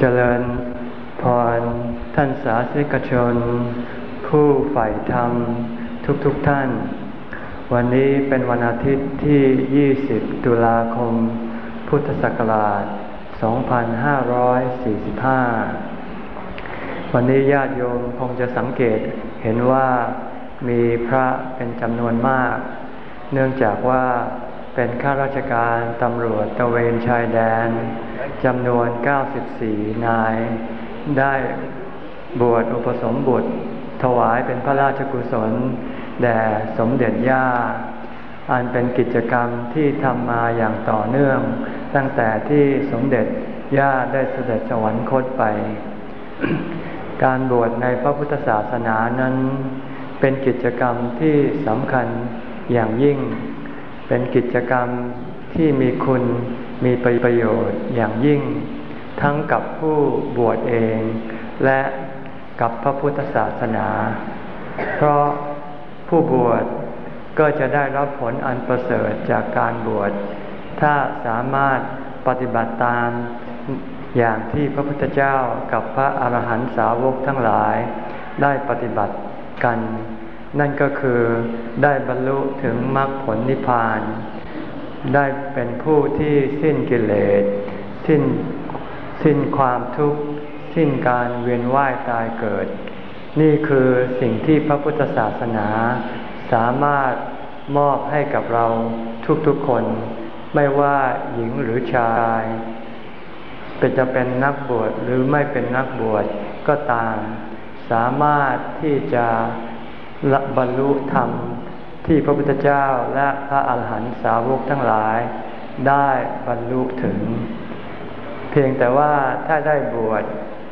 เจริญพรท่านสาธิกชน ผู้ใฝ่ธรรมทุกๆทท่าน วันนี้เป็นวันอาทิตย์ที่ 20 ตุลาคม พุทธศักราช 2545 วันนี้ญาติโยมคงจะสังเกตเห็นว่ามีพระเป็นจำนวนมาก เนื่องจากว่า เป็นข้าราชการตำรวจตะเวนชายแดนจำนวน 94 นาย ได้บวชอุปสมบทถวายเป็นพระราชกุศล แด่สมเด็จย่า อันเป็นกิจกรรมที่ทำมาอย่างต่อเนื่อง ตั้งแต่ที่สมเด็จย่าได้เสด็จสวรรคตไป การบวชในพระพุทธศาสนานั้น เป็นกิจกรรมที่สำคัญอย่างยิ่ง เป็นกิจกรรมที่มีคุณมีประโยชน์อย่างยิ่ง ทั้งกับผู้บวชเอง และกับพระพุทธศาสนา เพราะผู้บวชก็จะได้รับผลอันประเสริฐจากการบวช ถ้าสามารถปฏิบัติตามอย่างที่พระพุทธเจ้ากับพระอาหารหันตสาวกทั้งหลายได้ปฏิบัติกัน นั่นก็คือได้บรรลุถึงมรรคผลนิพพาน ได้เป็นผู้ที่สิ้นกิเลส สิ้นสิ้นความทุกข์ สิ้นการเวียนว่ายตายเกิด นี่คือสิ่งที่พระพุทธศาสนาสามารถมอบให้กับเราทุกๆคน ไม่ว่าหญิงหรือชายเป็นจะเป็นนักบวชหรือไม่เป็นนักบวชก็ตาม สามารถที่จะ ละบรรลุธรรมที่พระพุทธเจ้าและพระอาหารหันตสาวกทั้งหลาย ได้บรรลุถึง เพียงแต่ว่าถ้าได้บวช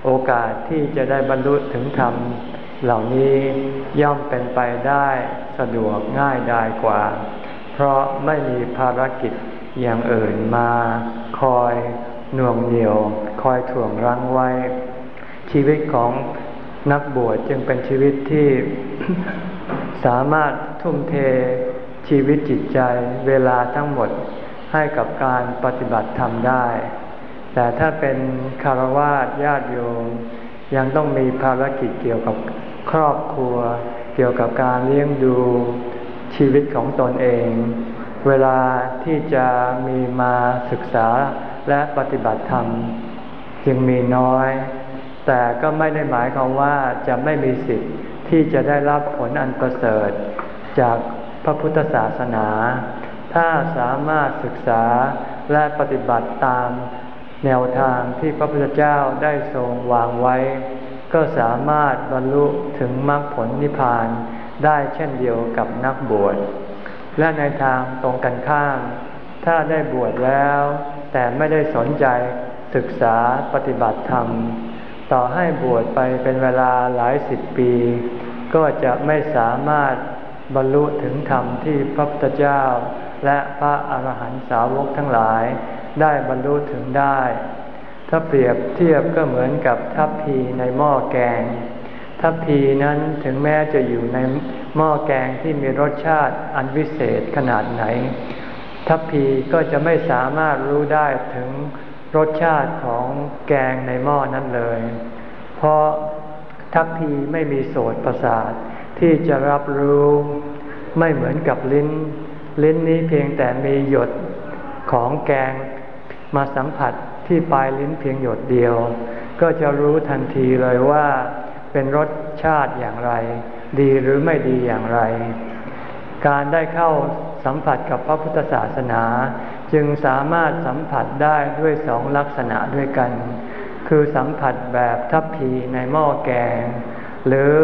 โอกาสที่จะได้บรรลุถึงธรรม เหล่านี้ย่อมเป็นไปได้สะดวกง่ายดายกว่า เพราะไม่มีภารกิจอย่างอื่นมาคอยหน่วงเหนียว คอยถ่วงรั้งไว้ ชีวิตของ นักบวชจึงเป็นชีวิตที่สามารถทุ่มเทชีวิตจิตใจเวลาทั้งหมดให้กับการปฏิบัติธรรมได้ แต่ถ้าเป็นคารวะญาติโยมยังต้องมีภารกิจเกี่ยวกับครอบครัว เกี่ยวกับการเลี้ยงดูชีวิตของตนเอง เวลาที่จะมีมาศึกษาและปฏิบัติธรรม จึงมีน้อย แต่ก็ไม่ได้หมายความว่าจะไม่มีสิทธิ์ที่จะได้รับผลอันประเสริฐ จากพระพุทธศาสนา ถ้าสามารถศึกษาและปฏิบัติตามแนวทางที่พระพุทธเจ้าได้ทรงวางไว้ ก็สามารถบรรลุถึงมรรคผลนิพพานได้เช่นเดียวกับนักบวช และในทางตรงกันข้าม ถ้าได้บวชแล้ว แต่ไม่ได้สนใจศึกษาปฏิบัติธรรม ต่อให้บวชไปเป็นเวลาหลายสิบปี ก็จะไม่สามารถบรรลุถึงธรรมที่พระพุทธเจ้า และพระอาหารหันตสาวกทั้งหลาย ได้บรรลุถึงได้ ถ้าเปรียบเทียบก็เหมือนกับทัพพีในหม้อแกง ทัพพีนั้นถึงแม้จะอยู่ในหม้อแกงที่มีรสชาติอันวิเศษขนาดไหน ทัพพีก็จะไม่สามารถรู้ได้ถึง รสชาติของแกงในหม้อนั้นเลย เพราะทัพพีไม่มีโสตประสาทที่จะรับรู้ไม่เหมือนกับลิ้น ลิ้นนี้เพียงแต่มีหยดของแกงมาสัมผัสที่ปลายลิ้นเพียงหยดเดียว ก็จะรู้ทันทีเลยว่าเป็นรสชาติอย่างไร ดีหรือไม่ดีอย่างไร การได้เข้าสัมผัสกับพระพุทธศาสนา จึงสามารถสัมผัสได้ด้วยสองลักษณะด้วยกัน คือสัมผัสแบบทัพพีในหม้อแกง หรือ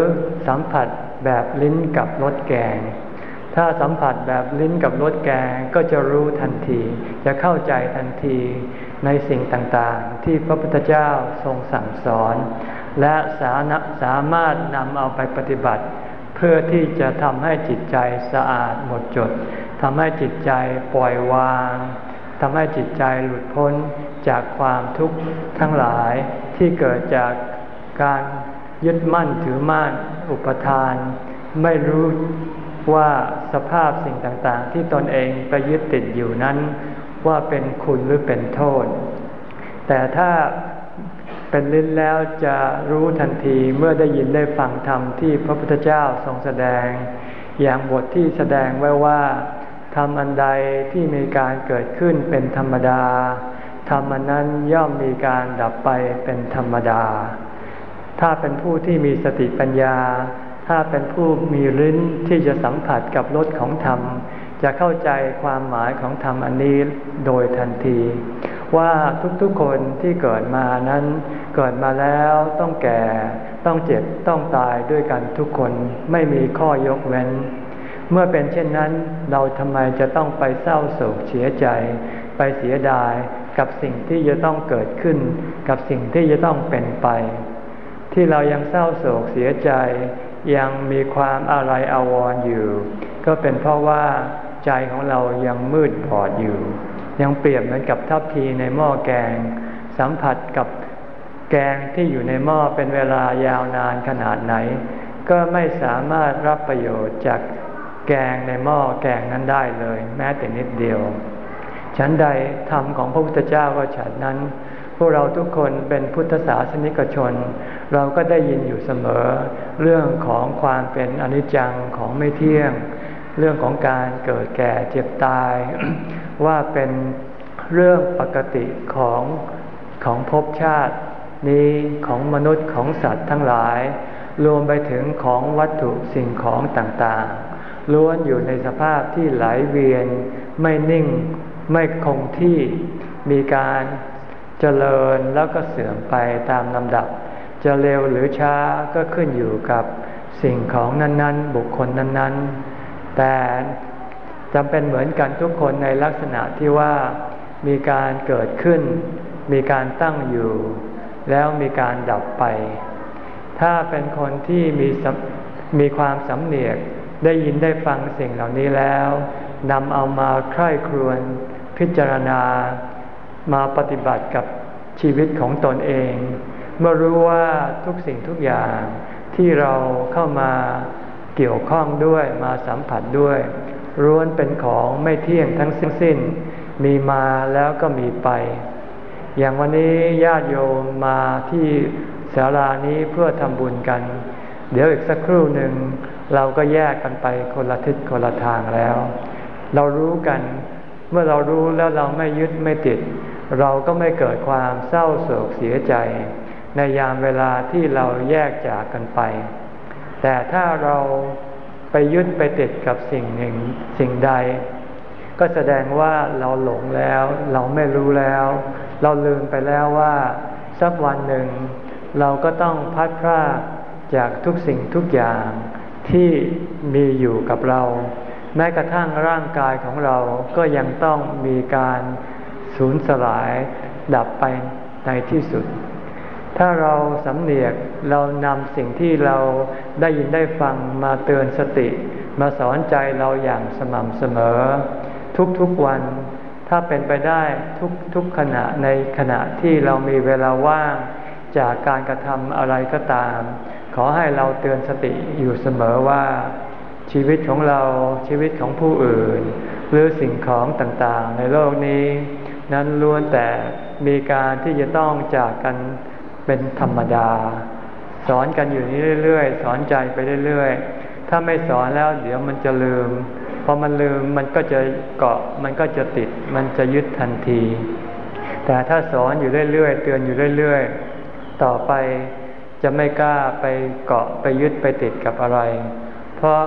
สัมผัสแบบลิ้นกับรสแกง ถ้าสัมผัสแบบลิ้นกับรสแกงก็จะรู้ทันที จะเข้าใจทันทีในสิ่งต่างๆ ที่พระพุทธเจ้าทรงสั่งสอน และสาสามารถนำเอาไปปฏิบัติ เพื่อที่จะทำให้จิตใจสะอาดหมดจด ทำให้จิตใจปล่อยวางทำให้จิตใจหลุดพ้นจากความทุกข์ทั้งหลายที่เกิดจากการยึดมั่นถือมั่นอุปทาน ไม่รู้ว่าสภาพสิ่งต่างๆ ที่ตนเองไปยึดติดอยู่นั้น ว่าเป็นคุณหรือเป็นโทษ แต่ถ้าเป็นลิ้นแล้วจะรู้ทันทีเมื่อได้ยินได้ฟังธรรมที่พระพุทธเจ้าทรงแสดง อย่างบทที่แสดงไว้ว่า ธรรมอันใดที่มีการเกิดขึ้นเป็นธรรมดาธรรมนั้นย่อมมีการดับไปเป็นธรรมดา ถ้าเป็นผู้ที่มีสติปัญญา ถ้าเป็นผู้มีลิ้นที่จะสัมผัสกับรสของธรรม จะเข้าใจความหมายของธรรมอันนี้โดยทันที ว่าทุกๆคนที่เกิดมานั้น เกิดมาแล้วต้องแก่ ต้องเจ็บต้องตายด้วยกันทุกคนไม่มีข้อยกเว้น เมื่อเป็นเช่นนั้นเราทำไมจะต้องไปเศร้าโศกเสียใจ ไปเสียดายกับสิ่งที่จะต้องเกิดขึ้น กับสิ่งที่จะต้องเป็นไป ที่เรายังเศร้าโศกเสียใจ ยังมีความอะไรอาวรออยู่ ก็เป็นเพราะว่าใจของเรายังมืดบอดอยู่ ยังเปรียบเหมือนกับทัพพีในหม้อแกง สัมผัสกับแกงที่อยู่ในหม้อเป็นเวลายาวนานขนาดไหน ก็ไม่สามารถรับประโยชน์จาก แกงในหม้อแกงนั้นได้เลย แม้แต่นิดเดียว ฉันใดธรรมของพระพุทธเจ้าก็ฉันนั้น พวกเราทุกคนเป็นพุทธศาสนิกชน เราก็ได้ยินอยู่เสมอ เรื่องของความเป็นอนิจจังของไม่เที่ยง เรื่องของการเกิดแก่เจ็บตาย ว่าเป็นเรื่องปกติของของภพชาตินี้ของมนุษย์ของสัตว์ทั้งหลาย รวมไปถึงของวัตถุสิ่งของต่างๆ ล้วนอยู่ในสภาพที่ไหลเวียน ไม่นิ่ง ไม่คงที่มีการเจริญแล้วก็เสื่อมไปตามลำดับ จะเร็วหรือช้าก็ขึ้นอยู่กับสิ่งของนั้น ๆ บุคคลนั้นๆ แต่จำเป็นเหมือนกันทุกคนในลักษณะที่ว่ามีการเกิดขึ้น มีการตั้งอยู่ แล้วมีการดับไป ถ้าเป็นคนที่มีมีความสำเนียก ได้ยินได้ฟังสิ่งเหล่านี้แล้วนำเอามาใคร่ครวญพิจารณา มาปฏิบัติกับชีวิตของตนเอง เมื่อรู้ว่าทุกสิ่งทุกอย่างที่เราเข้ามาเกี่ยวข้องด้วยมาสัมผัสด้วยร้วนเป็นของไม่เที่ยงทั้งสิ้น มีมาแล้วก็มีไป อย่างวันนี้ญาติโยมมาที่ศาลานี้เพื่อทำบุญกัน เดี๋ยวอีกสักครู่หนึ่ง เราก็แยกกันไปคนละทิศคนละทางแล้ว เรารู้กัน เมื่อเรารู้แล้วเราไม่ยึดไม่ติด เราก็ไม่เกิดความเศร้าโศกเสียใจ ในยามเวลาที่เราแยกจากกันไป แต่ถ้าเราไปยึดไปติดกับสิ่งหนึ่งสิ่งใด ก็แสดงว่าเราหลงแล้ว เราไม่รู้แล้ว เราลืมไปแล้วว่าสักวันหนึ่ง เราก็ต้องพัดพรากจากทุกสิ่งทุกอย่าง ที่มีอยู่กับเรา แม้กระทั่งร่างกายของเราก็ยังต้องมีการสูญสลายดับไปในที่สุด ถ้าเราสำเนียกเรานำสิ่งที่เราได้ยินได้ฟังมาเตือนสติ มาสอนใจเราอย่างสม่ำเสมอ ทุกๆวัน ถ้าเป็นไปได้ทุกทุกขณะในขณะที่เรามีเวลาว่างจากการกระทำอะไรก็ตาม ขอให้เราเตือนสติอยู่เสมอว่าชีวิตของเราชีวิตของผู้อื่น หรือสิ่งของต่างๆ ในโลกนี้ นั้นล้วนแต่มีการที่จะต้องจากกันเป็นธรรมดา สอนกันอยู่นี้เรื่อยๆ สอนใจไปเรื่อยๆ ถ้าไม่สอนแล้วเดี๋ยวมันจะลืมพอมันลืมมันก็จะเกาะมันก็จะติดมันจะยึดทันที แต่ถ้าสอนอยู่เรื่อยๆ เตือนอยู่เรื่อยๆ ต่อไป จะไม่กล้าไปเกาะไปยึดไปติดกับอะไร เพราะ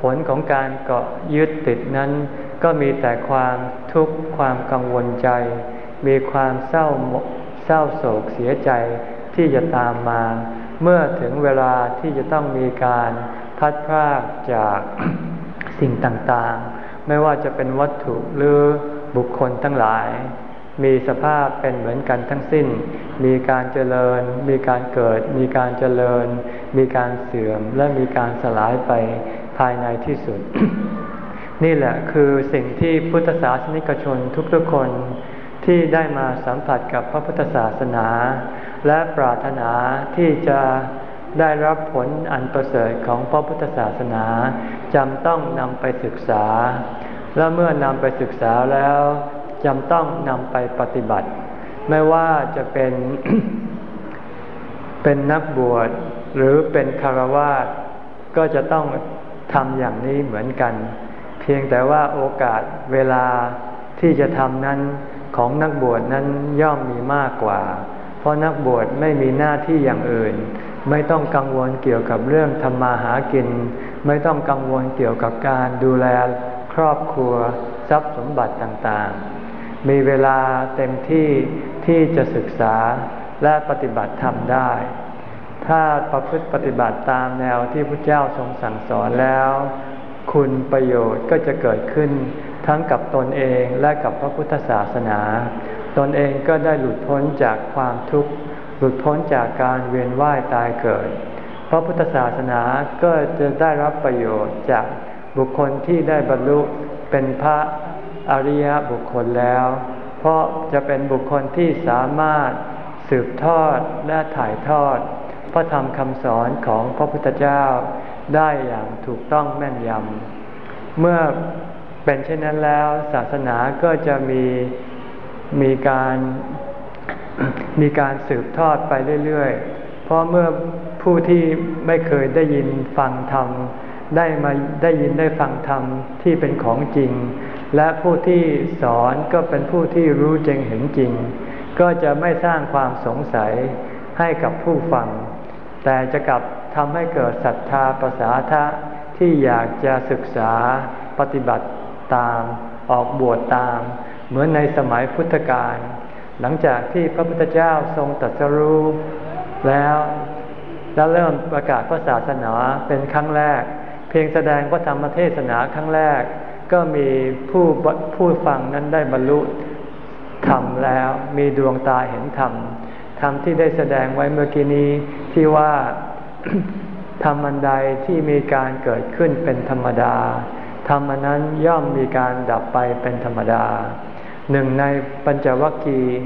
ผลของการเกาะยึดติดนั้น ก็มีแต่ความทุกข์ความกังวลใจ มีความเศร้าเศร้าโศกเสียใจที่จะตามมา เมื่อถึงเวลาที่จะต้องมีการพัดพรากจากสิ่งต่างๆ ไม่ว่าจะเป็นวัตถุหรือบุคคลทั้งหลาย มีสภาพเป็นเหมือนกันทั้งสิ้น มีการเจริญ มีการเกิด มีการเจริญ มีการเสื่อม และมีการสลายไปภายในที่สุด นี่แหละคือสิ่งที่พุทธศาสนิกชนทุกๆคนที่ได้มาสัมผัสกับพระพุทธศาสนา และปรารถนาที่จะได้รับผลอันประเสริฐของพระพุทธศาสนาจำต้องนำไปศึกษา และเมื่อนำไปศึกษาแล้ว จำต้องนำไปปฏิบัติ ไม่ว่าจะเป็น เป็นนักบวชหรือเป็นคารวาสก็จะต้องทำอย่างนี้เหมือนกัน เพียงแต่ว่าโอกาสเวลาที่จะทำนั้นของนักบวชนั้นย่อมมีมากกว่า เพราะนักบวชไม่มีหน้าที่อย่างอื่น ไม่ต้องกังวลเกี่ยวกับเรื่องทำมาหากิน ไม่ต้องกังวลเกี่ยวกับการดูแลครอบครัวทรัพย์สมบัติต่างๆ มีเวลาเต็มที่ที่จะศึกษาและปฏิบัติธรรมได้ ถ้าประพฤติปฏิบัติตามแนวที่พระเจ้าทรงสั่งสอนแล้ว คุณประโยชน์ก็จะเกิดขึ้นทั้งกับตนเองและกับพระพุทธศาสนา ตนเองก็ได้หลุดพ้นจากความทุกข์ หลุดพ้นจากการเวียนว่ายตายเกิด พระพุทธศาสนาก็จะได้รับประโยชน์จากบุคคลที่ได้บรรลุเป็นพระอ อริยบุคคลแล้ว เพราะจะเป็นบุคคลที่สามารถสืบทอดและถ่ายทอด พระธรรมคำสอนของพระพุทธเจ้าได้อย่างถูกต้องแม่นยำ เมื่อเป็นเช่นนั้นแล้วศาสนาก็จะมีมีการมีการสืบทอดไปเรื่อยๆ เพราะเมื่อผู้ที่ไม่เคยได้ยินฟังธรรมได้มาได้ยินได้ฟังธรรมที่เป็นของจริง และผู้ที่สอนก็เป็นผู้ที่รู้จริงเห็นจริง ก็จะไม่สร้างความสงสัยให้กับผู้ฟัง แต่จะกลับทำให้เกิดศรัทธาประสาทะที่อยากจะศึกษาปฏิบัติตาม ออกบวชตาม เหมือนในสมัยพุทธกาลหลังจากที่พระพุทธเจ้าทรงตรัสรู้แล้วแล้วเริ่มประกาศพระศาสนาเป็นครั้งแรก เพียงแสดงพระธรรมเทศนาครั้งแรก ก็มีผู้ผู้ฟังนั้นได้บรรลุธรรมแล้วมีดวงตาเห็นธรรมธรรมที่ได้แสดงไว้เมื่อกี้นี้ที่ว่าธรรมันใดที่มีการเกิดขึ้นเป็นธรรมดา ธรรมนั้นย่อมมีการดับไปเป็นธรรมดา หนึ่งในปัญจวัคคีย์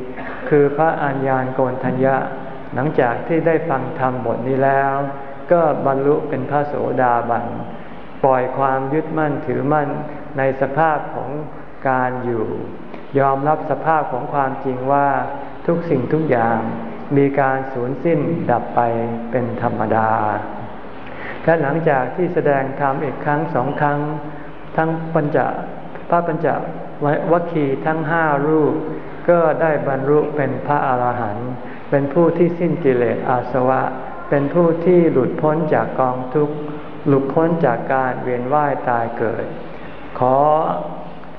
คือพระอัญญาณโกนทัญญะ หลังจากที่ได้ฟังธรรมบทนี้แล้ว ก็บรรลุเป็นพระโสดาบัน ปล่อยความยึดมั่นถือมั่น ในสภาพของการอยู่ ยอมรับสภาพของความจริงว่าทุกสิ่งทุกอย่างมีการสูญสิ้นดับไปเป็นธรรมดา และหลังจากที่แสดงธรรมอีกครั้งสองครั้ง ทั้งปัญจพระปัญจวัคคีทั้งห้ารูป ก็ได้บรรลุเป็นพระอาหารหันต์เป็นผู้ที่สิ้นกิเลสอาสวะ เป็นผู้ที่หลุดพ้นจากกองทุกข์หลุดพ้นจากการเวียนว่ายตายเกิด ขอ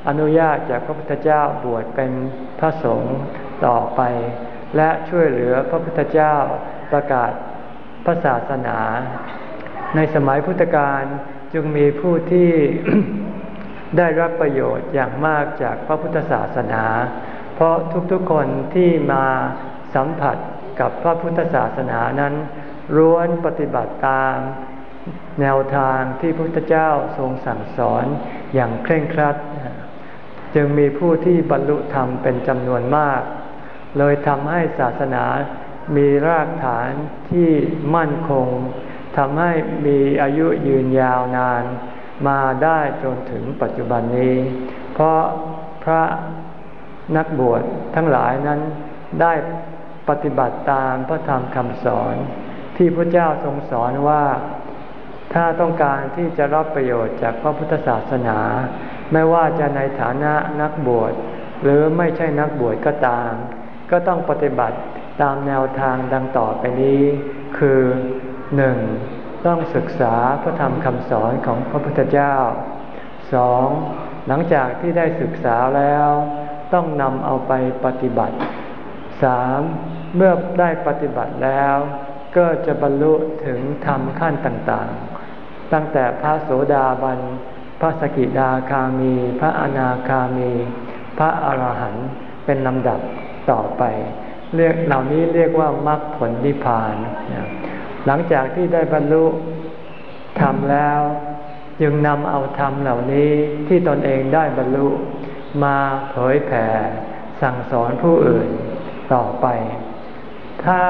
อนุญาตจากพระพุทธเจ้าบวชเป็นพระสงฆ์ต่อไป และช่วยเหลือพระพุทธเจ้าประกาศพระศาสนา ในสมัยพุทธกาลจึงมีผู้ที่ได้รับประโยชน์อย่างมากจากพระพุทธศาสนา เพราะทุกๆคนที่มาสัมผัสกับพระพุทธศาสนานั้น ร้วนปฏิบัติตาม แนวทางที่พระพุทธเจ้าทรงสั่งสอนอย่างเคร่งครัด จึงมีผู้ที่บรรลุธรรมเป็นจำนวนมาก เลยทำให้ศาสนามีรากฐานที่มั่นคงทำให้มีอายุยืนยาวนานมาได้จนถึงปัจจุบันนี้ เพราะพระนักบวชทั้งหลายนั้นได้ปฏิบัติตามพระธรรมคำสอน ที่พระเจ้าทรงสอนว่า ถ้าต้องการที่จะรับประโยชน์จากพระพุทธศาสนา ไม่ว่าจะในฐานะนักบวชหรือไม่ใช่นักบวชก็ตาม ก็ต้องปฏิบัติตามแนวทางดังต่อไปนี้ คือหนึ่งต้องศึกษาพระธรรมคำสอนของพระพุทธเจ้าสองหลังจากที่ได้ศึกษาแล้ว ต้องนำเอาไปปฏิบัติสามเมื่อได้ปฏิบัติแล้ว ก็จะบรรลุถึงธรรมขั้นต่างๆ ตั้งแต่พระโสดาบัน พระสกิดาคามี พระอนาคามี พระอรหันต์เป็นลำดับต่อไป เรียกเหล่านี้เรียกว่ามรรคผลนิพพาน หลังจากที่ได้บรรลุธรรมแล้วจึงนำเอาธรรมเหล่านี้ที่ตนเองได้บรรลุมาเผยแผ่ สั่งสอนผู้อื่นต่อไป ถ้า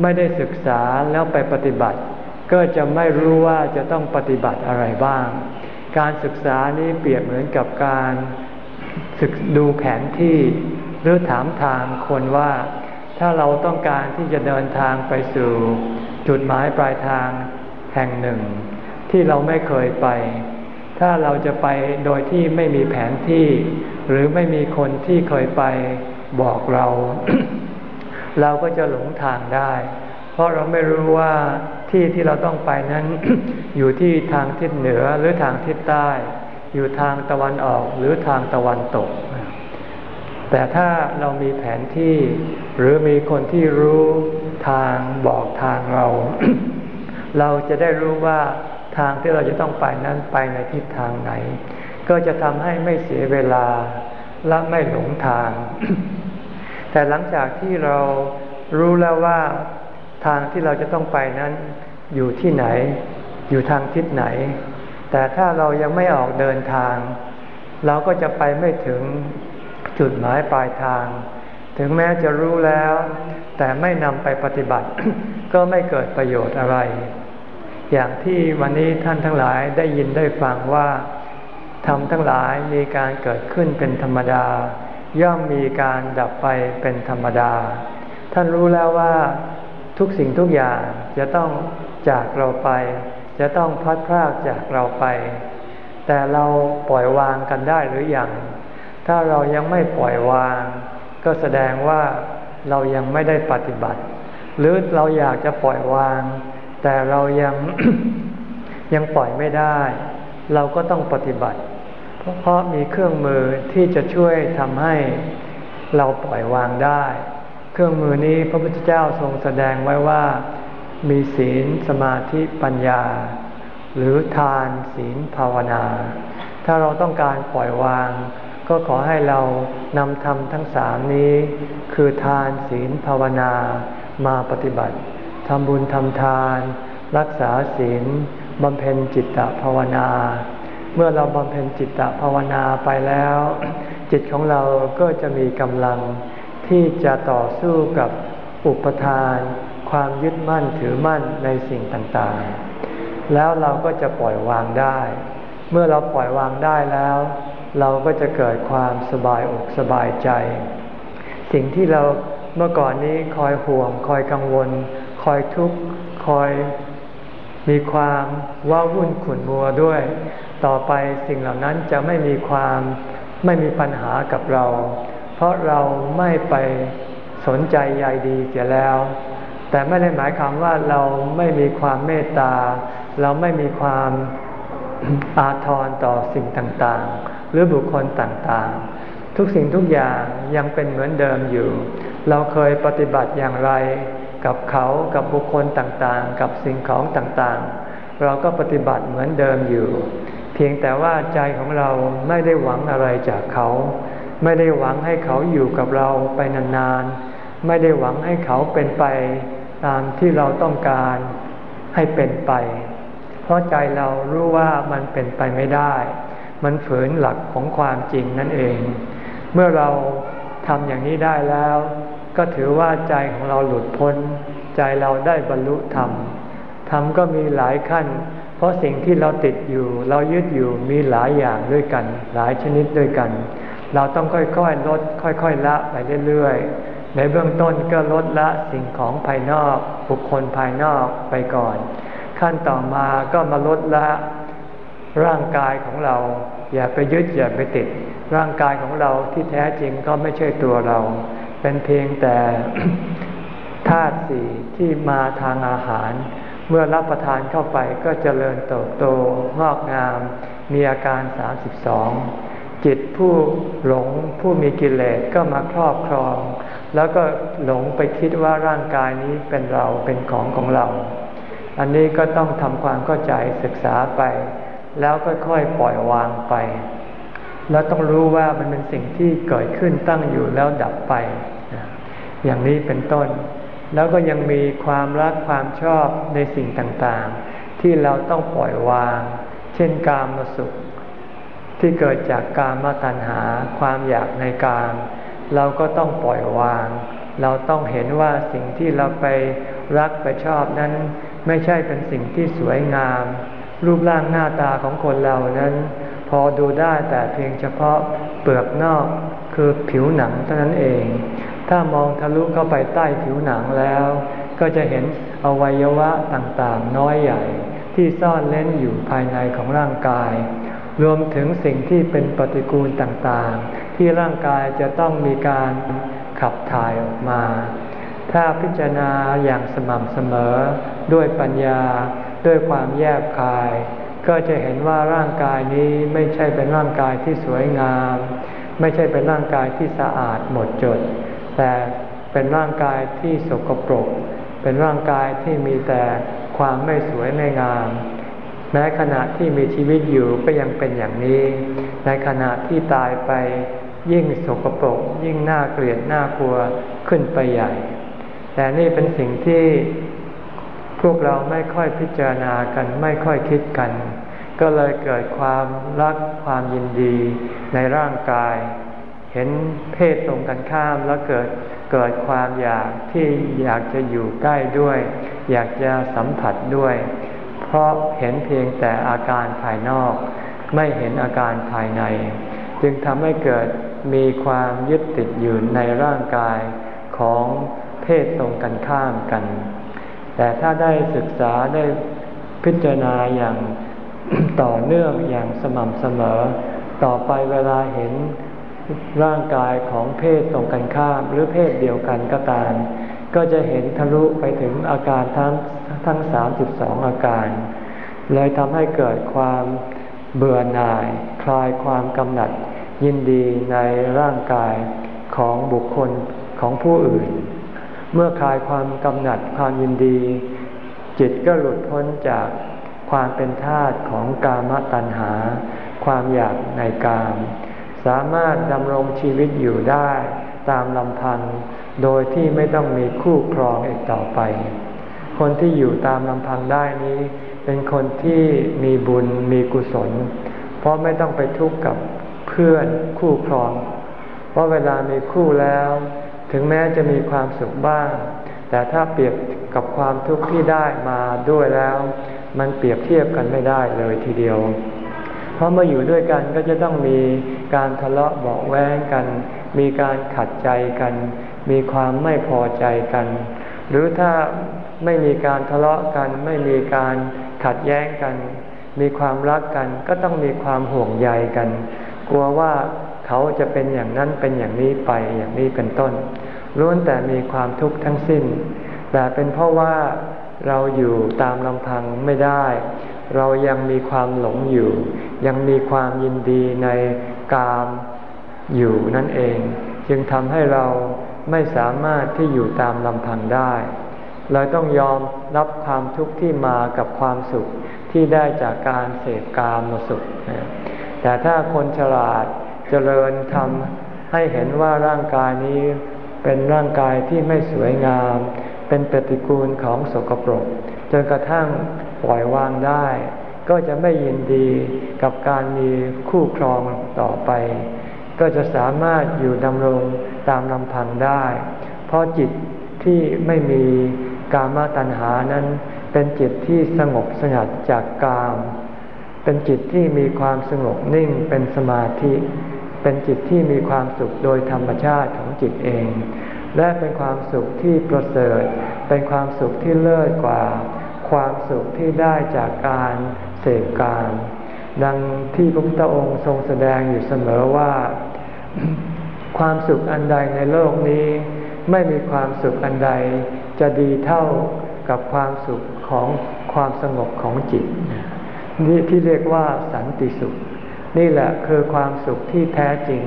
ไม่ได้ศึกษาแล้วไปปฏิบัติ ก็จะไม่รู้ว่าจะต้องปฏิบัติอะไรบ้าง การศึกษานี้เปรียบเหมือนกับการศึกดูแผนที่หรือถามทางคนว่าถ้าเราต้องการที่จะเดินทางไปสู่จุดหมายปลายทางแห่งหนึ่ง ที่เราไม่เคยไป ถ้าเราจะไปโดยที่ไม่มีแผนที่ หรือไม่มีคนที่เคยไปบอกเรา เราก็จะหลงทางได้ เพราะเราไม่รู้ว่า ที่ที่เราต้องไปนั้น อยู่ที่ทางทิศเหนือหรือทางทิศใต้ อยู่ทางตะวันออกหรือทางตะวันตก แต่ถ้าเรามีแผนที่ หรือมีคนที่รู้ทางบอกทางเรา เราจะได้รู้ว่าทางที่เราจะต้องไปนั้นไปในทิศทางไหน ก็จะทำให้ไม่เสียเวลาและไม่หลงทาง แต่หลังจากที่เรารู้แล้วว่า ทางที่เราจะต้องไปนั้นอยู่ที่ไหน อยู่ทางทิศไหน แต่ถ้าเรายังไม่ออกเดินทาง เราก็จะไปไม่ถึงจุดหมายปลายทาง ถึงแม้จะรู้แล้ว แต่ไม่นำไปปฏิบัติ ก็ไม่เกิดประโยชน์อะไร อย่างที่วันนี้ท่านทั้งหลายได้ยินได้ฟังว่าธรรมทั้งหลายมีการเกิดขึ้นเป็นธรรมดา ย่อมมีการดับไปเป็นธรรมดา ท่านรู้แล้วว่า ทุกสิ่งทุกอย่างจะต้องจากเราไป จะต้องพัดพรากจากเราไป แต่เราปล่อยวางกันได้หรืออยังถ้าเรายังไม่ปล่อยวาง ก็แสดงว่าเรายังไม่ได้ปฏิบัติ หรือเราอยากจะปล่อยวาง แต่เรายังยังปล่อยไม่ได้ เราก็ต้องปฏิบัติ เพราะมีเครื่องมือที่จะช่วยทำให้เราปล่อยวางได้ ครื่องมือนี้พระพุทธเจ้าทรงแสดงไว้ว่า มีศีลสมาธิปัญญา หรือทานศีลภาวนา ถ้าเราต้องการปล่อยวาง ก็ขอให้เรานำธรรมทั้งสามนี้ คือทานศีลภาวนามาปฏิบัติทำบุญทำทาน รักษาศีลบำเพ็ญจิตตภาวนา เมื่อเราบำเพ็ญจิตตภาวนาไปแล้ว จิตของเราก็จะมีกำลัง ที่จะต่อสู้กับอุปทาน ความยึดมั่นถือมั่นในสิ่งต่างๆ แล้วเราก็จะปล่อยวางได้ เมื่อเราปล่อยวางได้แล้ว เราก็จะเกิดความสบายอกสบายใจ สิ่งที่เราเมื่อก่อนนี้คอยห่วง คอยกังวล คอยทุกข์คอยมีความว้าวุ่นขุ่นมัวด้วย ต่อไปสิ่งเหล่านั้นจะไม่มีความไม่มีปัญหากับเรา เพราะเราไม่ไปสนใจใยดีเสียแล้ว แต่ไม่ได้หมายความว่าเราไม่มีความเมตตา เราไม่มีความอาทรต่อสิ่งต่างๆ หรือบุคคลต่างๆ ทุกสิ่งทุกอย่างยังเป็นเหมือนเดิมอยู่ เราเคยปฏิบัติอย่างไรกับเขากับบุคคลต่างๆ กับสิ่งของต่างๆ เราก็ปฏิบัติเหมือนเดิมอยู่ เพียงแต่ว่าใจของเราไม่ได้หวังอะไรจากเขา ไม่ได้หวังให้เขาอยู่กับเราไปนานๆ ไม่ได้หวังให้เขาเป็นไปตามที่เราต้องการให้เป็นไป เพราะใจเรารู้ว่ามันเป็นไปไม่ได้ มันฝืนหลักของความจริงนั่นเอง เมื่อเราทำอย่างนี้ได้แล้ว ก็ถือว่าใจของเราหลุดพ้น ใจเราได้บรรลุธรรม ธรรมก็มีหลายขั้น เพราะสิ่งที่เราติดอยู่ เรายึดอยู่มีหลายอย่างด้วยกัน หลายชนิดด้วยกัน เราต้องค่อยๆลดค่อยๆละไปเรื่อยๆ ในเบื้องต้นก็ลดละสิ่งของภายนอก บุคคลภายนอกไปก่อน ขั้นต่อมาก็มาลดละร่างกายของเรา อย่าไปยึดอย่าไปติด ร่างกายของเราที่แท้จริงก็ไม่ใช่ตัวเรา เป็นเพียงแต่ธาตุสี่ที่มาทางอาหาร เมื่อรับประทานเข้าไปก็เจริญเติบโตงอกงาม มีอาการ 32 จิตผู้หลงผู้มีกิเลสก็มาครอบครอง แล้วก็หลงไปคิดว่าร่างกายนี้เป็นเราเป็นของของเรา อันนี้ก็ต้องทำความเข้าใจศึกษาไป แล้วค่อยๆปล่อยวางไป แล้วต้องรู้ว่ามันเป็นสิ่งที่เกิดขึ้นตั้งอยู่แล้วดับไป อย่างนี้เป็นต้น แล้วก็ยังมีความรักความชอบในสิ่งต่างๆ ที่เราต้องปล่อยวาง เช่นกามสุข ที่เกิดจากการมตัณหาความอยากในกามเราก็ต้องปล่อยวาง เราต้องเห็นว่าสิ่งที่เราไปรักไปชอบนั้น ไม่ใช่เป็นสิ่งที่สวยงาม รูปร่างหน้าตาของคนเรานั้น พอดูได้แต่เพียงเฉพาะเปลือกนอกคือผิวหนังเท่านั้นเอง ถ้ามองทะลุเข้าไปใต้ผิวหนังแล้ว ก็จะเห็นอวัยวะต่างๆ น้อยใหญ่ที่ซ่อนเล้นอยู่ภายในของร่างกาย รวมถึงสิ่งที่เป็นปฏิกูลต่างๆ ที่ร่างกายจะต้องมีการขับถ่ายออกมา ถ้าพิจารณาอย่างสม่ำเสมอ ด้วยปัญญา ด้วยความแยบคาย ก็จะเห็นว่าร่างกายนี้ไม่ใช่เป็นร่างกายที่สวยงาม ไม่ใช่เป็นร่างกายที่สะอาดหมดจด แต่เป็นร่างกายที่สกปรก เป็นร่างกายที่มีแต่ความไม่สวยไม่งาม แม้ขณะที่มีชีวิตอยู่ก็ยังเป็นอย่างนี้ ในขณะที่ตายไปยิ่งสกปรกยิ่งน่าเกลียดน่ากลัวขึ้นไปใหญ่ แต่นี่เป็นสิ่งที่พวกเราไม่ค่อยพิจารณากันไม่ค่อยคิดกัน ก็เลยเกิดความรักความยินดีในร่างกาย เห็นเพศตรงกันข้ามแล้วเกิดเกิดความอยากที่อยากจะอยู่ใกล้ด้วย อยากจะสัมผัสด้วย เพราะเห็นเพียงแต่อาการภายนอก ไม่เห็นอาการภายใน จึงทำให้เกิดมีความยึดติดอยู่ในร่างกายของเพศตรงกันข้ามกัน แต่ถ้าได้ศึกษาได้พิจารณาอย่างต่อเนื่องอย่างสม่ำเสมอ ต่อไปเวลาเห็นร่างกายของเพศตรงกันข้าม หรือเพศเดียวกันก็ตาม ก็จะเห็นทะลุไปถึงอาการทั้ง ทั้งสามสิบสอาการ เลยทำให้เกิดความเบื่อหน่าย คลายความกำหนัด ยินดีในร่างกายของบุคคลของผู้อื่น เมื่อคลายความกำหนัดความยินดี จิตก็หลุดพ้นจากความเป็นทาสของกามตัณหา ความอยากในกาม สามารถดำรงชีวิตอยู่ได้ตามลำพัง โดยที่ไม่ต้องมีคู่ครองอีกต่อไป คนที่อยู่ตามลำพังได้นี้ เป็นคนที่มีบุญมีกุศล เพราะไม่ต้องไปทุกข์กับเพื่อนคู่ครอง เพราะเวลามีคู่แล้ว ถึงแม้จะมีความสุขบ้าง แต่ถ้าเปรียบกับความทุกข์ที่ได้มาด้วยแล้ว มันเปรียบเทียบกันไม่ได้เลยทีเดียว เพราะมื่ออยู่ด้วยกันก็จะต้องมีการทะเลาะเบาแว้งกัน มีการขัดใจกัน มีความไม่พอใจกัน หรือถ้า ไม่มีการทะเลาะกัน ไม่มีการขัดแย้งกัน มีความรักกัน ก็ต้องมีความห่วงใยกัน กลัวว่าเขาจะเป็นอย่างนั้นเป็นอย่างนี้ไปอย่างนี้เป็นต้นล้วนแต่มีความทุกข์ทั้งสิ้น แต่เป็นเพราะว่าเราอยู่ตามลำพังไม่ได้ เรายังมีความหลงอยู่ ยังมีความยินดีในกามอยู่นั่นเอง จึงทำให้เราไม่สามารถที่อยู่ตามลำพังได้ เราต้องยอมรับความทุกข์ที่มากับความสุขที่ได้จากการเสพกามมสุข แต่ถ้าคนฉลาดเจริญทำให้เห็นว่าร่างกายนี้เป็นร่างกายที่ไม่สวยงาม เป็นปฏิกูลของสกปรก จนกระทั่งปล่อยวางได้ ก็จะไม่ยินดีกับการมีคู่ครองต่อไป ก็จะสามารถอยู่ดำรงตามลำพังได้ เพราะจิตที่ไม่มี กามาตัณหานั้นเป็นจิตที่สงบสงัดจากกาม เป็นจิตที่มีความสงบนิ่งเป็นสมาธิ เป็นจิตที่มีความสุขโดยธรรมชาติของจิตเอง และเป็นความสุขที่ประเสริฐ เป็นความสุขที่เลิศกว่า ความสุขที่ได้จากการเสกการดังที่พระพุทธองค์ทรงแสดงอยู่เสมอว่า ความสุขอันใดในโลกนี้ ไม่มีความสุขอันใด จะดีเท่ากับความสุขของความสงบของจิตนี่ที่เรียกว่าสันติสุข นี่แหละคือความสุขที่แท้จริง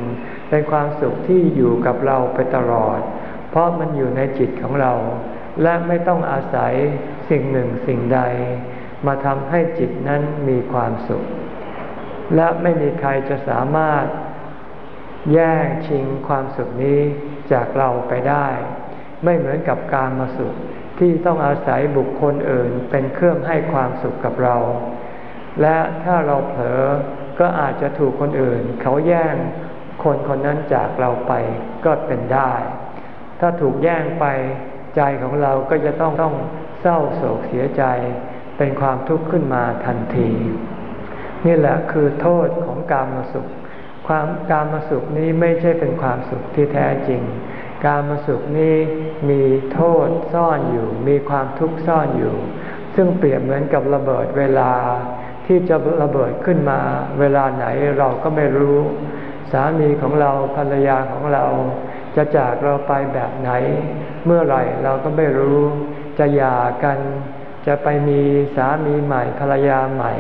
เป็นความสุขที่อยู่กับเราไปตลอด เพราะมันอยู่ในจิตของเรา และไม่ต้องอาศัยสิ่งหนึ่งสิ่งใด มาทำให้จิตนั้นมีความสุข และไม่มีใครจะสามารถแย่งชิงความสุขนี้จากเราไปได้ ไม่เหมือนกับการมาสุขที่ต้องอาศัยบุคคลอื่นเป็นเครื่องให้ความสุขกับเรา และถ้าเราเผลอก็อาจจะถูกคนอื่น เขาแย่งคนคนนั้นจากเราไปก็เป็นได้ ถ้าถูกแย่งไปใจของเราก็จะต้องต้องเศร้าโศกเสียใจ เป็นความทุกข์ขึ้นมาทันที นี่แหละคือโทษของการมาสุข ความการมาสุขนี้ไม่ใช่เป็นความสุขที่แท้จริง การมาสุขนี้มีโทษซ่อนอยู่ มีความทุกข์ซ่อนอยู่ ซึ่งเปรียบเหมือนกับระเบิดเวลา ที่จะระเบิดขึ้นมา เวลาไหนเราก็ไม่รู้ สามีของเราภรรยาของเรา จะจากเราไปแบบไหน เมื่อไหร่เราก็ไม่รู้ จะหย่ากัน จะไปมีสามีใหม่ภรรยาใหม่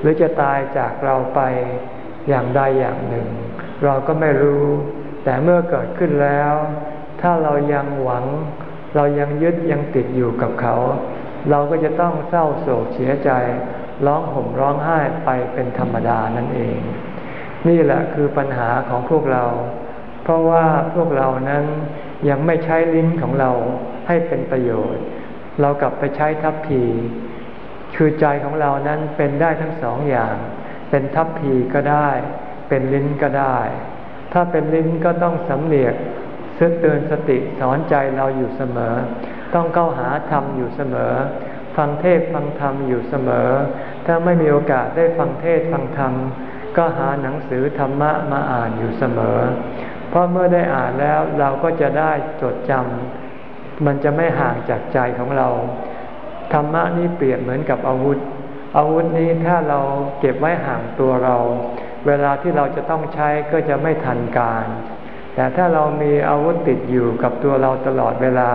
หรือจะตายจากเราไปอย่างใดอย่างหนึ่ง เราก็ไม่รู้ แต่เมื่อเกิดขึ้นแล้ว ถ้าเรายังหวัง เรายังยึดยังติดอยู่กับเขา เราก็จะต้องเศร้าโศกเสียใจร้องห่มร้องไห้ไปเป็นธรรมดานั่นเอง นี่แหละคือปัญหาของพวกเรา เพราะว่าพวกเรานั้นยังไม่ใช้ลิ้นของเราให้เป็นประโยชน์ เรากลับไปใช้ทัพพีคือใจของเรานั้นเป็นได้ทั้งสองอย่าง เป็นทัพพีก็ได้ เป็นลิ้นก็ได้ ถ้าเป็นลิ้นก็ต้องสำเนียก ซึกเตือนสติสอนใจเราอยู่เสมอ ต้องเข้าหาธรรมอยู่เสมอ ฟังเทศฟังธรรมอยู่เสมอ ถ้าไม่มีโอกาสได้ฟังเทศฟังธรรม ก็หาหนังสือธรรมะมาอ่านอยู่เสมอ เพราะเมื่อได้อ่านแล้วเราก็จะได้จดจำมันจะไม่ห่างจากใจของเรา ธรรมะนี้เปรียบเหมือนกับอาวุธ อาวุธนี้ถ้าเราเก็บไว้ห่างตัวเรา เวลาที่เราจะต้องใช้ก็จะไม่ทันการ แต่ถ้าเรามีอาวุธติดอยู่กับตัวเราตลอดเวลา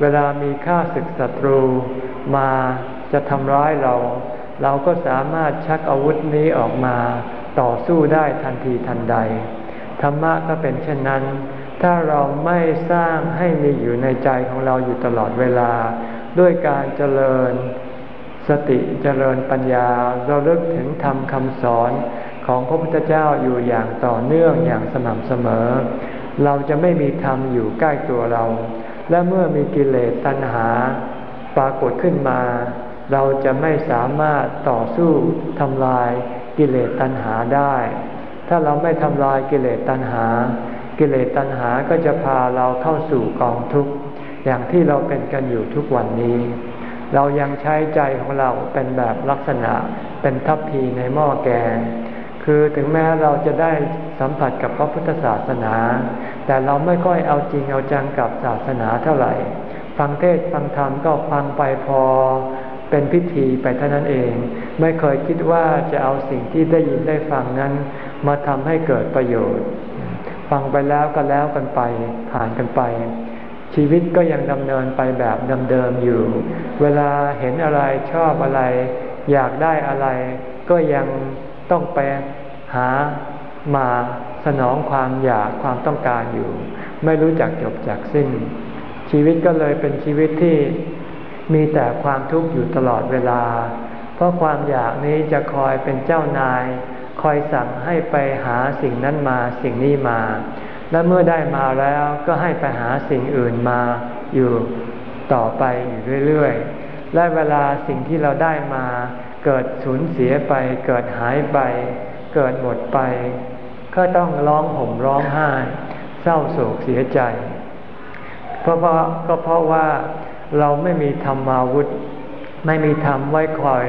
เวลามีข้าศึกศัตรูมาจะทำร้ายเรา เราก็สามารถชักอาวุธนี้ออกมาต่อสู้ได้ทันทีทันใด ธรรมะก็เป็นเช่นนั้น ถ้าเราไม่สร้างให้มีอยู่ในใจของเราอยู่ตลอดเวลา ด้วยการเจริญสติเจริญปัญญาเราเลิกถึงธรรมคำสอน ของพระพุทธเจ้าอยู่อย่างต่อเนื่องอย่างสม่ำเสมอ เราจะไม่มีธรรมอยู่ใกล้ตัวเรา และเมื่อมีกิเลสตัณหา ปรากฏขึ้นมา เราจะไม่สามารถต่อสู้ทำลายกิเลสตัณหาได้ ถ้าเราไม่ทำลายกิเลสตัณหา กิเลสตัณหาก็จะพาเราเข้าสู่กองทุกข์อย่างที่เราเป็นกันอยู่ทุกวันนี้ เรายังใช้ใจของเราเป็นแบบลักษณะเป็นทัพพีในหม้อแกง คือถึงแม้เราจะได้สัมผัสกับพระพุทธศาสนา แต่เราไม่ค่อยเอาจริงเอาจังกับศาสนาเท่าไหร่ ฟังเทศฟังธรรมก็ฟังไปพอเป็นพิธีไปเท่านั้นเอง ไม่เคยคิดว่าจะเอาสิ่งที่ได้ยินได้ฟังนั้น มาทำให้เกิดประโยชน์ ฟังไปแล้วก็แล้วกันไปผ่านกันไป ชีวิตก็ยังดำเนินไปแบบเดิมๆอยู่ เวลาเห็นอะไรชอบอะไร อยากได้อะไร ก็ยัง ต้องไปหามาสนองความอยากความต้องการอยู่ ไม่รู้จักจบจากสิ้น ชีวิตก็เลยเป็นชีวิตที่มีแต่ความทุกข์อยู่ตลอดเวลา เพราะความอยากนี้จะคอยเป็นเจ้านาย คอยสั่งให้ไปหาสิ่งนั้นมาสิ่งนี้มา และเมื่อได้มาแล้วก็ให้ไปหาสิ่งอื่นมาอยู่ต่อไปอยู่เรื่อยๆ และเวลาสิ่งที่เราได้มา เกิดสูญเสียไป เกิดหายไป เกิดหมดไป ก็ต้องร้องห่มร้องไห้ เศร้าโศกเสียใจ เพราะว่าก็เพราะว่าเราไม่มีธรรมาวุธ ไม่มีธรรมไว้คอย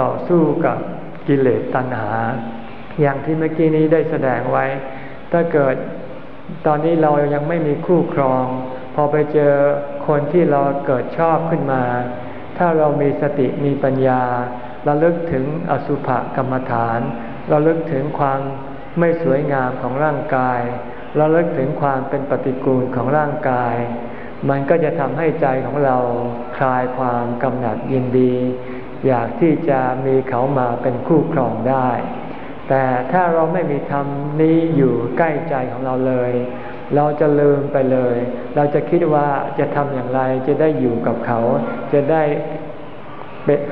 ต่อสู้กับกิเลสตัณหา อย่างที่เมื่อกี้นี้ได้แสดงไว้ ถ้าเกิดตอนนี้เรายังไม่มีคู่ครอง พอไปเจอคนที่เราเกิดชอบขึ้นมา ถ้าเรามีสติมีปัญญา ราลึกถึงอสุภกรรมฐานเราลึกถึงความไม่สวยงามของร่างกายเราลึกถึงความเป็นปฏิกูลของร่างกาย มันก็จะทำให้ใจของเราคลายความกำหนัดยินดี อยากที่จะมีเขามาเป็นคู่ครองได้ แต่ถ้าเราไม่มีธรรมนี้อยู่ใกล้ใจของเราเลย เราจะลืมไปเลย เราจะคิดว่าจะทำอย่างไรจะได้อยู่กับเขา จะได้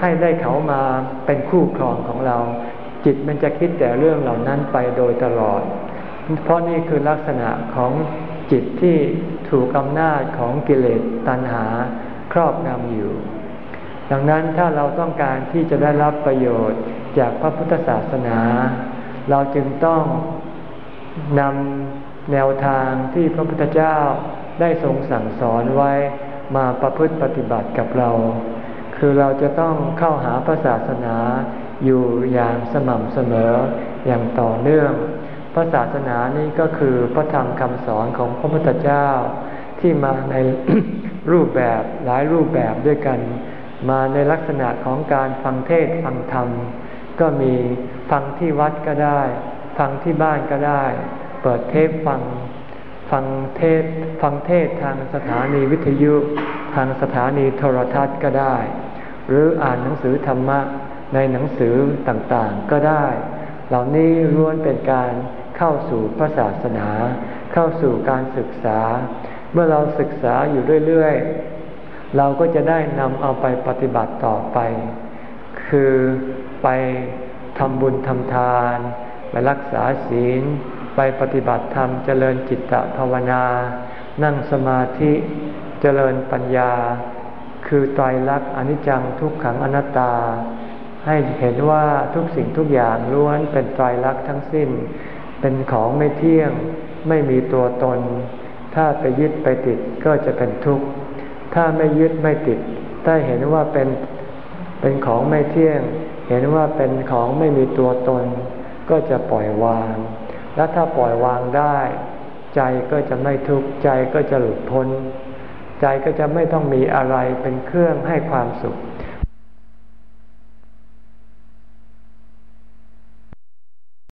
ให้ได้เขามาเป็นคู่ครองของเรา จิตมันจะคิดแต่เรื่องเหล่านั้นไปโดยตลอด เพราะนี่คือลักษณะของจิตที่ถูกอำนาจของกิเลสตัณหาครอบงำอยู่ ดังนั้นถ้าเราต้องการที่จะได้รับประโยชน์จากพระพุทธศาสนา เราจึงต้องนำแนวทางที่พระพุทธเจ้าได้ทรงสั่งสอนไว้มาประพฤติปฏิบัติกับเรา คือเราจะต้องเข้าหาพระศาสนาอยู่อย่างสม่ำเสมออย่างต่อเนื่อง พระศาสนานี้ก็คือพระธรรมคำสอนของพระพุทธเจ้า ที่มาในรูปแบบหลายรูปแบบด้วยกัน มาในลักษณะของการฟังเทศฟังธรรม ก็มีฟังที่วัดก็ได้ ฟังที่บ้านก็ได้ เปิดเทปฟังฟังเทศฟังเทศทางสถานีวิทยุ ทางสถานีโทรทัศน์ก็ได้ หรืออ่านหนังสือธรรมะในหนังสือต่างๆก็ได้ เหล่านี้ล้วนเป็นการเข้าสู่พระศาสนา เข้าสู่การศึกษา เมื่อเราศึกษาอยู่เรื่อยๆ เราก็จะได้นำเอาไปปฏิบัติต่อไป คือไปทำบุญทำทาน ไปรักษาศีล ไปปฏิบัติธรรมเจริญจิตตภาวนา นั่งสมาธิ เจริญปัญญา คือไตรลักษณ์อนิจจังทุกขังอนัตตา ให้เห็นว่าทุกสิ่งทุกอย่างล้วนเป็นไตรลักษณ์ทั้งสิ้น เป็นของไม่เที่ยงไม่มีตัวตน ถ้าไปยึดไปติดก็จะเป็นทุกข์ ถ้าไม่ยึดไม่ติด ถ้าเห็นว่าเป็นเป็นของไม่เที่ยง เห็นว่าเป็นของไม่มีตัวตน ก็จะปล่อยวาง และถ้าปล่อยวางได้ ใจก็จะไม่ทุกข์ใจก็จะหลุดพ้น ใจก็จะไม่ต้องมีอะไรเป็นเครื่องให้ความสุข